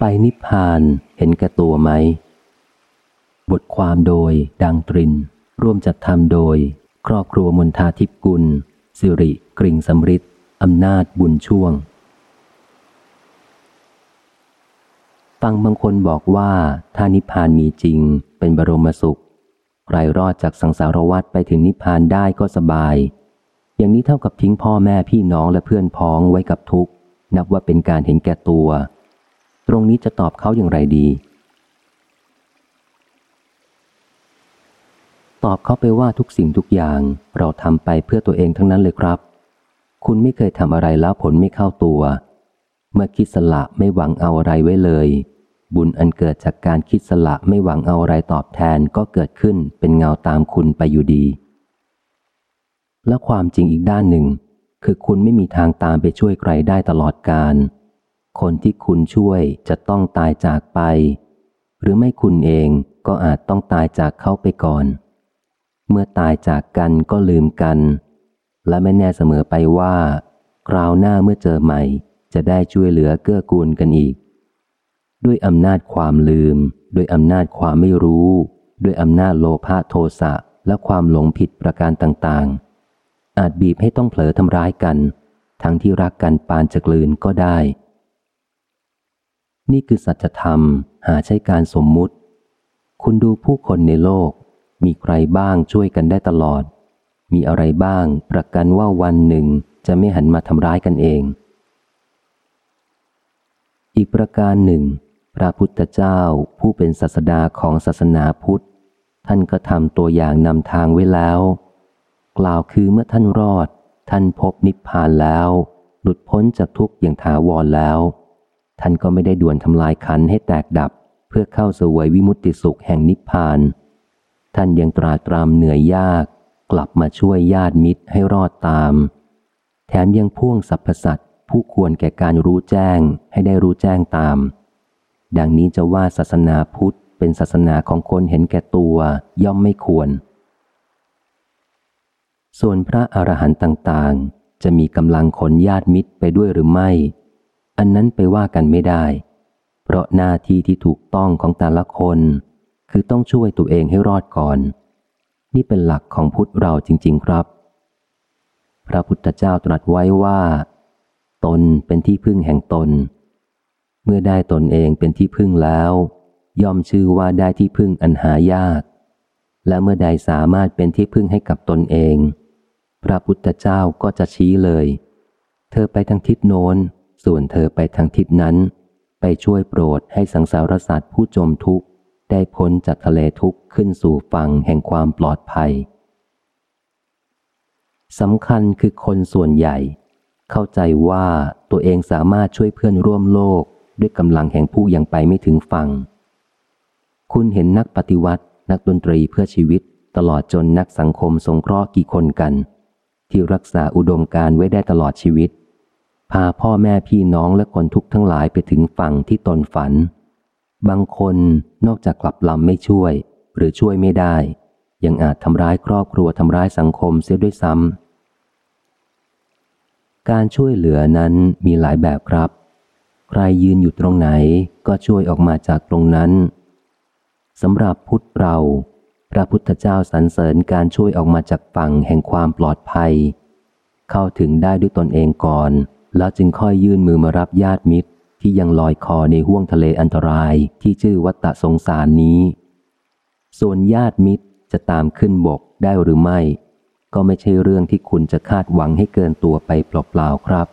ไปนิพพานเห็นแก่ตัวไหม บทความโดยดังตริน ร่วมจัดทำโดย ครอบครัวมนทาทิพกุล สิริกริงสำริดอำนาจบุญช่วง ฟังบางคนบอกว่าถ้านิพพานมีจริงเป็นบรมสุข ใครรอดจากสังสารวัฏไปถึงนิพพานได้ก็สบาย อย่างนี้เท่ากับทิ้งพ่อแม่พี่น้องและเพื่อนพ้องไว้กับทุกข์ นับว่าเป็นการเห็นแก่ตัว ตรงนี้จะตอบเขาอย่างไรดี ตอบเขาไปว่าทุกสิ่งทุกอย่างเราทำไปเพื่อตัวเองทั้งนั้นเลยครับ คุณไม่เคยทำอะไรแล้วผลไม่เข้าตัว เมื่อคิดสละไม่หวังเอาอะไรไว้เลย บุญอันเกิดจากการคิดสละไม่หวังเอาอะไรตอบแทนก็เกิดขึ้นเป็นเงาตามคุณไปอยู่ดี และความจริงอีกด้านหนึ่ง คือคุณไม่มีทางตามไปช่วยใครได้ตลอดการ คนที่คุณช่วยจะต้องตายจากไป หรือไม่คุณเองก็อาจต้องตายจากเขาไปก่อน เมื่อตายจากกันก็ลืมกัน และไม่แน่เสมอไปว่า คราวหน้าเมื่อเจอใหม่ จะได้ช่วยเหลือเกื้อกูลกันอีก ด้วยอำนาจความลืม ด้วยอำนาจความไม่รู้ ด้วยอำนาจโลภะโทสะและความหลงผิดประการต่างๆ อาจบีบให้ต้องเผลอทำร้ายกัน ทั้งที่รักกันปานจะกลืนก็ได้ นี่คือสัจธรรมหาใช่การสมมุติ คุณดูผู้คนในโลก มีใครบ้างช่วยกันได้ตลอด มีอะไรบ้างประกันว่าวันหนึ่งจะไม่หันมาทำร้ายกันเอง อีกประการหนึ่ง พระพุทธเจ้าผู้เป็นศาสดาของศาสนาพุทธ ท่านก็ทำตัวอย่างนำทางไว้แล้ว กล่าวคือเมื่อท่านรอด ท่านพบนิพพานแล้ว หลุดพ้นจากทุกข์อย่างถาวรแล้ว ท่านก็ไม่ได้ด่วนทำลายขันให้แตกดับ เพื่อเข้าสวยวิมุตติสุขแห่งนิพพาน ท่านยังตราตรามเหนื่อยยาก กลับมาช่วยญาติมิตรให้รอดตาม แถมยังพ่วงสรรพสัตว์ผู้ควรแก่การรู้แจ้งให้ได้รู้แจ้งตาม ดังนี้จะว่าศาสนาพุทธเป็นศาสนาของคนเห็นแก่ตัวย่อมไม่ควร ส่วนพระอรหันต์ต่างๆ จะมีกำลังขนญาติมิตรไปด้วยหรือไม่ อันนั้นไปว่ากันไม่ได้ เพราะหน้าที่ที่ถูกต้องของแต่ละคน คือต้องช่วยตัวเองให้รอดก่อน นี่เป็นหลักของพุทธเราจริง ๆ ครับ พระพุทธเจ้าตรัสไว้ว่า ตนเป็นที่พึ่งแห่งตน เมื่อได้ตนเองเป็นที่พึ่งแล้ว ย่อมชื่อว่าได้ที่พึ่งอันหายาก และเมื่อใดสามารถเป็นที่พึ่งให้กับตนเอง พระพุทธเจ้าก็จะชี้เลย เธอไปทางทิศโน้น ส่วนเธอไปทางทิศนั้น ไปช่วยโปรดให้สังสารสัตว์ผู้จมทุกข์ ได้พ้นจากทะเลทุกข์ขึ้นสู่ฝั่งแห่งความปลอดภัยสำคัญคือคนส่วนใหญ่ เข้าใจว่าตัวเองสามารถช่วยเพื่อนร่วมโลกด้วยกำลังแห่งผู้ยังไปไม่ถึงฝั่ง คุณเห็นนักปฏิวัติ นักดนตรีเพื่อชีวิต ตลอดจนนักสังคมสงเคราะห์กี่คนกัน ที่รักษาอุดมการไว้ได้ตลอดชีวิต พาพ่อแม่พี่น้องและคนทุกข์ทั้งหลายไปถึงฝั่งที่ตนฝัน บางคนนอกจากกลับลำไม่ช่วย หรือช่วยไม่ได้ ยังอาจทำร้ายครอบครัวทำร้ายสังคมเสียด้วยซ้ำการช่วยเหลือนั้นมีหลายแบบครับ ใครยืนอยู่ตรงไหนก็ช่วยออกมาจากตรงนั้นสำหรับพุทธเราพระพุทธเจ้าสรรเสริญการช่วยออกมาจากฝั่งแห่งความปลอดภัย เข้าถึงได้ด้วยตนเองก่อน แล้วจึงค่อยยื่นมือมารับญาติมิตร ที่ยังลอยคอในห่วงทะเลอันตรายที่ชื่อวัตตะสงสารนี้ ส่วนญาติมิตรจะตามขึ้นบกได้หรือไม่ ก็ไม่ใช่เรื่องที่คุณจะคาดหวังให้เกินตัวไปเปล่าๆครับ